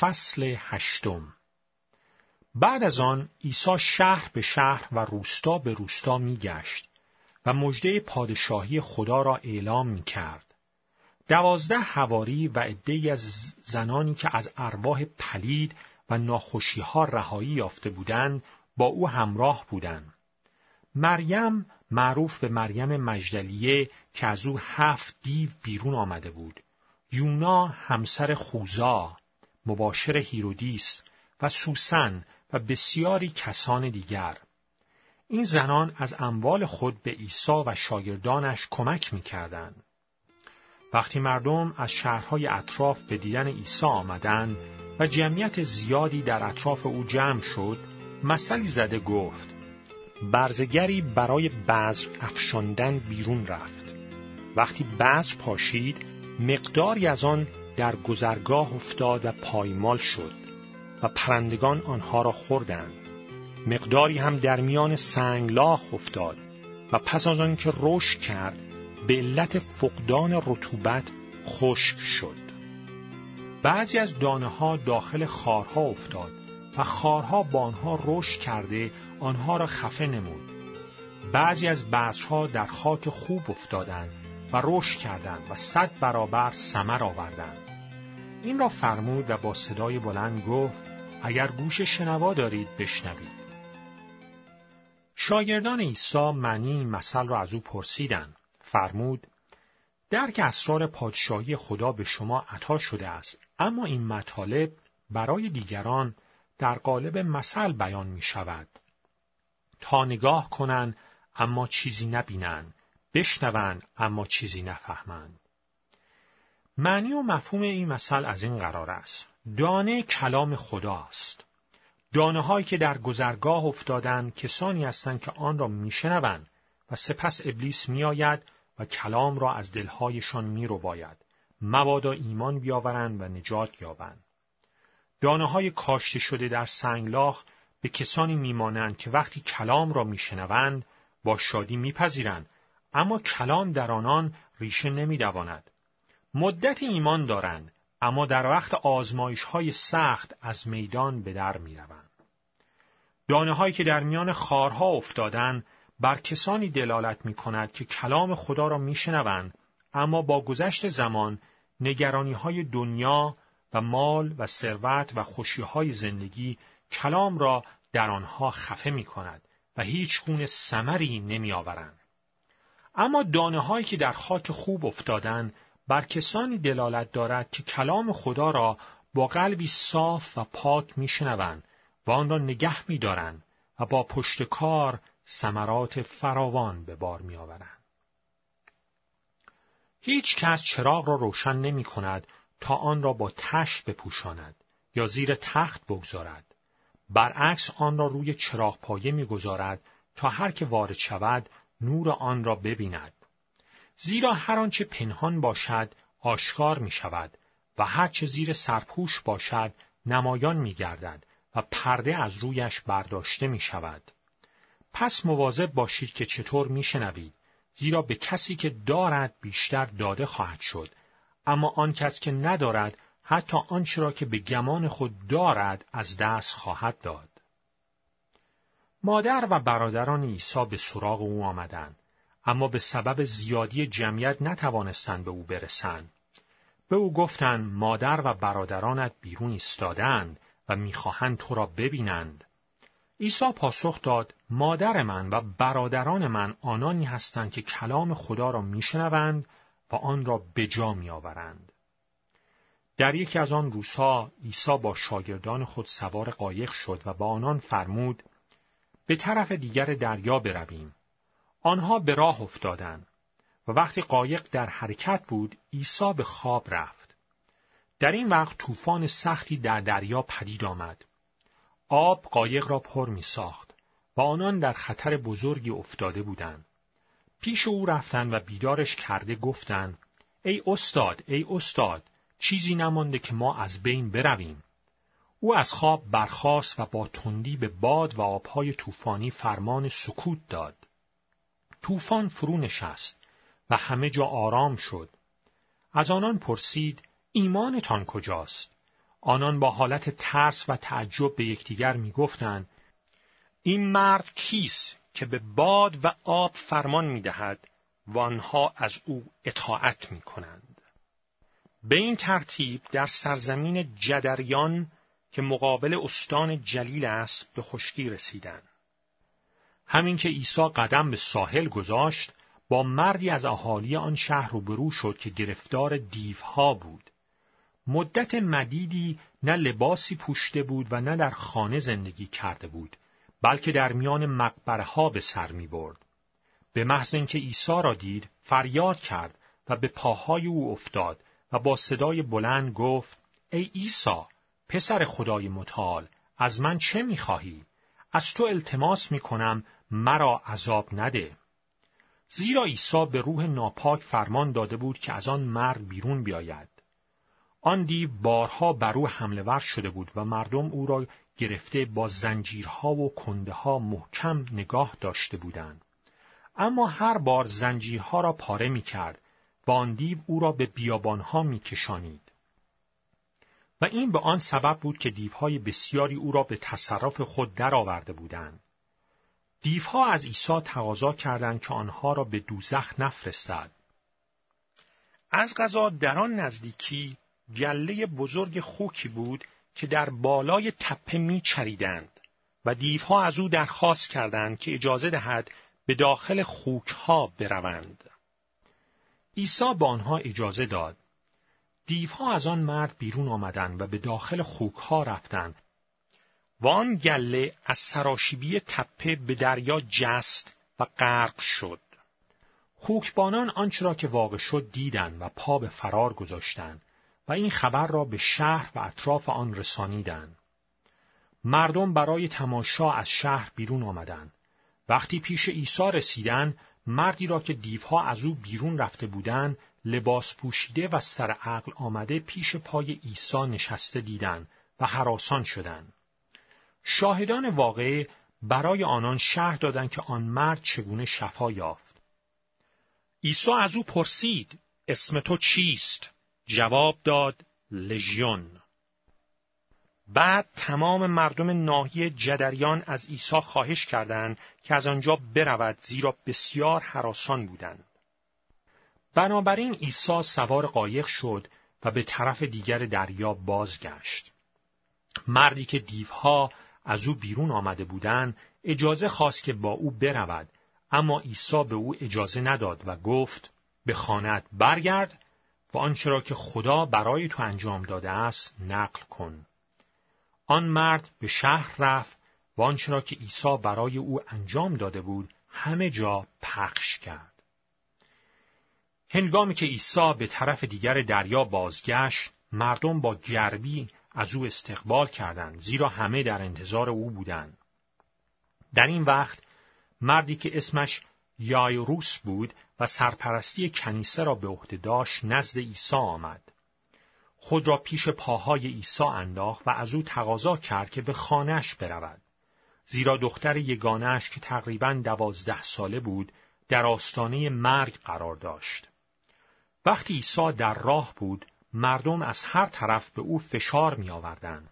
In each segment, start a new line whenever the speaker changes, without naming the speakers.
فصل هشتم بعد از آن عیسی شهر به شهر و روستا به روستا میگشت و مژده پادشاهی خدا را اعلام می کرد. دوازده هواری و عدهای از زنانی که از ارواح پلید و ناخوشی ها رهایی یافته بودند با او همراه بودند. مریم معروف به مریم مجدلیه که از او هفت دیو بیرون آمده بود. یونا همسر خوزا، مباشر هیرودیس و سوسن و بسیاری کسان دیگر. این زنان از اموال خود به عیسی و شاگردانش کمک می‌کردند. وقتی مردم از شهرهای اطراف به دیدن عیسی آمدند و جمعیت زیادی در اطراف او جمع شد، مثلی زده گفت: برزگری برای بذر افشاندن بیرون رفت. وقتی بذر پاشید، مقداری از آن در گذرگاه افتاد و پایمال شد و پرندگان آنها را خوردند. مقداری هم در میان سنگلاخ افتاد و پس از آنکه رشد کرد به علت فقدان رطوبت خشک شد. بعضی از دانه ها داخل خارها افتاد و خارها با آنها رشد کرده آنها را خفه نمود. بعضی از بذرها در خاک خوب افتادند و رشد کردند و صد برابر ثمر آوردند. این را فرمود و با صدای بلند گفت اگر گوش شنوا دارید بشنوید. شاگردان عیسی معنی این مثل را از او پرسیدند. فرمود درک اسرار پادشاهی خدا به شما عطا شده است اما این مطالب برای دیگران در قالب مثل بیان می شود تا نگاه کنند اما چیزی نبینند بشنوند اما چیزی نفهمند معنی و مفهوم این مثل از این قرار است دانه کلام خدا است دانه هایی که در گذرگاه افتادند کسانی هستند که آن را میشنوند و سپس ابلیس میآید و کلام را از دلهایشان می رو باید. مبادا ایمان بیاورند و نجات یابند. دانه های کاشته شده در سنگلاخ به کسانی میمانند که وقتی کلام را میشنوند با شادی میپذیرند اما کلام در آنان ریشه نمیدواند مدت ایمان دارند اما در وقت آزمایش های سخت از میدان به در می‌روند دانه هایی که در میان خارها افتادند بر کسانی دلالت می کند که کلام خدا را می شنوند اما با گذشت زمان نگرانی های دنیا و مال و ثروت و خوشی های زندگی کلام را در آنها خفه می کند و هیچ گونه سمری نمی آورند. اما دانه هایی که در خاک خوب افتادن بر کسانی دلالت دارد که کلام خدا را با قلبی صاف و پاک می شنوند و آن را نگه می دارند و با پشت کار ثمرات فراوان به بار می آورند. هیچ کس چراغ را روشن نمی کند تا آن را با تشت بپوشاند یا زیر تخت بگذارد. برعکس آن را روی چراغ پایه می‌گذارد تا هر که وارد شود نور آن را ببیند. زیرا هر آنچه پنهان باشد آشکار می شود و هر چه زیر سرپوش باشد نمایان می گردد و پرده از رویش برداشته می شود. پس مواظب باشید که چطور میشنوید زیرا به کسی که دارد بیشتر داده خواهد شد اما آن کس که ندارد حتی آنچه را که به گمان خود دارد از دست خواهد داد مادر و برادران عیسی به سراغ او آمدند اما به سبب زیادی جمعیت نتوانستند به او برسند. به او گفتند مادر و برادرانت بیرون ایستادند و می‌خواهند تو را ببینند. عیسی پاسخ داد مادر من و برادران من آنانی هستند که کلام خدا را میشنوند و آن را به جا میآورند. در یکی از آن روزها عیسی با شاگردان خود سوار قایق شد و با آنان فرمود به طرف دیگر دریا برویم آنها به راه افتادند و وقتی قایق در حرکت بود عیسی به خواب رفت در این وقت طوفان سختی در دریا پدید آمد آب قایق را پر می ساخت و آنان در خطر بزرگی افتاده بودند. پیش او رفتند و بیدارش کرده گفتند ای استاد ای استاد چیزی نمانده که ما از بین برویم. او از خواب برخاست و با تندی به باد و آبهای طوفانی فرمان سکوت داد. طوفان فرو نشست و همه جا آرام شد. از آنان پرسید ایمانتان کجاست؟ آنان با حالت ترس و تعجب به یکدیگر می‌گفتند این مرد کیست که به باد و آب فرمان می‌دهد و آنها از او اطاعت می کنند. به این ترتیب در سرزمین جدریان که مقابل استان جلیل است به خشکی رسیدند. همین که عیسی قدم به ساحل گذاشت با مردی از اهالی آن شهر روبرو شد که گرفتار دیوها بود. مدت مدیدی نه لباسی پوشته بود و نه در خانه زندگی کرده بود، بلکه در میان مقبره ها به سر می برد. به محض اینکه عیسی را دید، فریاد کرد و به پاهای او افتاد و با صدای بلند گفت: ای عیسی، پسر خدای متعال، از من چه می‌خواهی؟ از تو التماس می‌کنم مرا عذاب نده. زیرا عیسی به روح ناپاک فرمان داده بود که از آن مرد بیرون بیاید. آن دیو بارها بر او حمله ور شده بود و مردم او را گرفته با زنجیرها و کنده ها محکم نگاه داشته بودند. اما هر بار زنجیرها را پاره می کرد و آن دیو او را به بیابانها می کشانید. و این به آن سبب بود که دیوهای بسیاری او را به تصرف خود درآورده بودند. دیوها از عیسی تقاضا کردند که آنها را به دوزخ نفرستد. از غذا در آن نزدیکی گله بزرگ خوکی بود که در بالای تپه می چریدند و دیوها از او درخواست کردند که اجازه دهد به داخل خوکها بروند. عیسی به آنها اجازه داد. دیوها از آن مرد بیرون آمدند و به داخل خوکها رفتند و آن گله از سراشیبی تپه به دریا جست و غرق شد. خوکبانان آنچه را که واقع شد دیدند و پا به فرار گذاشتند و این خبر را به شهر و اطراف آن رسانیدند. مردم برای تماشا از شهر بیرون آمدند. وقتی پیش عیسی رسیدند، مردی را که دیوها از او بیرون رفته بودند، لباس پوشیده و سر عقل آمده پیش پای عیسی نشسته دیدند و حراسان شدند. شاهدان واقعه برای آنان شهر دادند که آن مرد چگونه شفا یافت. عیسی از او پرسید: اسم تو چیست؟ جواب داد: لژیون. بعد تمام مردم ناحیه جدریان از عیسی خواهش کردند که از آنجا برود زیرا بسیار حراسان بودند. بنابراین عیسی سوار قایق شد و به طرف دیگر دریا بازگشت. مردی که دیوها از او بیرون آمده بودند اجازه خواست که با او برود. اما عیسی به او اجازه نداد و گفت به خانت برگرد و آنچه را که خدا برای تو انجام داده است نقل کن. آن مرد به شهر رفت و آنچه را که عیسی برای او انجام داده بود همه جا پخش کرد. هنگامی که عیسی به طرف دیگر دریا بازگشت مردم با گربی از او استقبال کردند زیرا همه در انتظار او بودند. در این وقت مردی که اسمش یایروس بود و سرپرستی کنیسه را به عهده داشت نزد عیسی آمد. خود را پیش پاهای عیسی انداخت و از او تقاضا کرد که به خانهش برود. زیرا دختر یگانش که تقریبا دوازده ساله بود در آستانه مرگ قرار داشت. وقتی عیسی در راه بود مردم از هر طرف به او فشار می آوردن.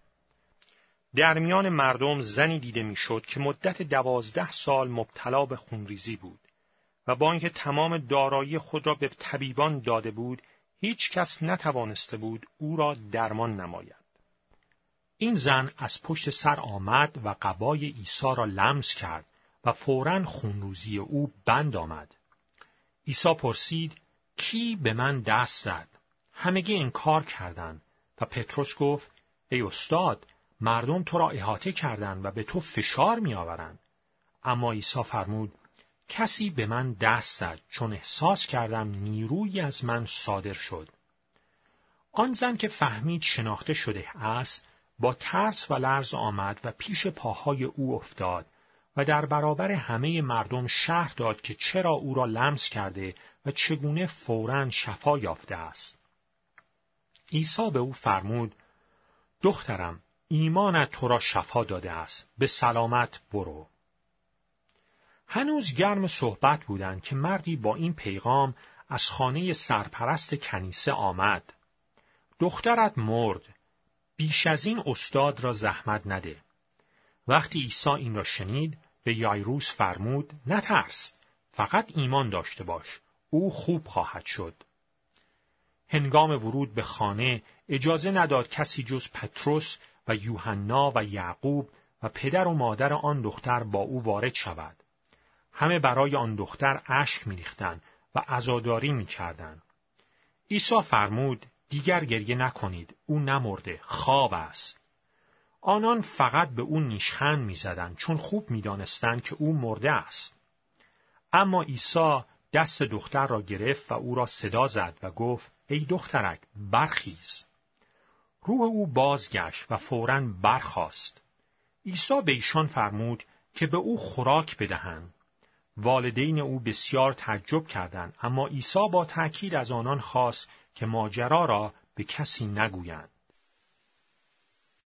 در میان مردم زنی دیده می‌شد که مدت دوازده سال مبتلا به خونریزی بود و با اینکه تمام دارایی خود را به طبیبان داده بود هیچ کس نتوانسته بود او را درمان نماید. این زن از پشت سر آمد و قبای عیسی را لمس کرد و فورا خونروزی او بند آمد. عیسی پرسید کی به من دست زد؟ همگی انکار کردند و پتروس گفت ای استاد مردم تو را احاطه کردند و به تو فشار میآورند. اما عیسی فرمود کسی به من دست زد چون احساس کردم نیرویی از من صادر شد. آن زن که فهمید شناخته شده است با ترس و لرز آمد و پیش پاهای او افتاد. و در برابر همه مردم شهر داد که چرا او را لمس کرده و چگونه فورا شفا یافته است. عیسی به او فرمود دخترم ایمانت تو را شفا داده است به سلامت برو هنوز گرم صحبت بودند که مردی با این پیغام از خانه سرپرست کنیسه آمد دخترت مرد بیش از این استاد را زحمت نده. وقتی عیسی این را شنید به یایروس فرمود نترس فقط ایمان داشته باش او خوب خواهد شد. هنگام ورود به خانه اجازه نداد کسی جز پتروس و یوحنا و یعقوب و پدر و مادر آن دختر با او وارد شود. همه برای آن دختر اشک میریختند و عزاداری می‌کردند. عیسی فرمود دیگر گریه نکنید او نمرده خواب است. آنان فقط به او نیشخند می‌زدند چون خوب می‌دانستند که او مرده است. اما عیسی دست دختر را گرفت و او را صدا زد و گفت ای دخترک برخیز. روح او بازگشت و فورا برخاست. عیسی به ایشان فرمود که به او خوراک بدهند. والدین او بسیار تعجب کردند اما عیسی با تأکید از آنان خواست که ماجرا را به کسی نگویند.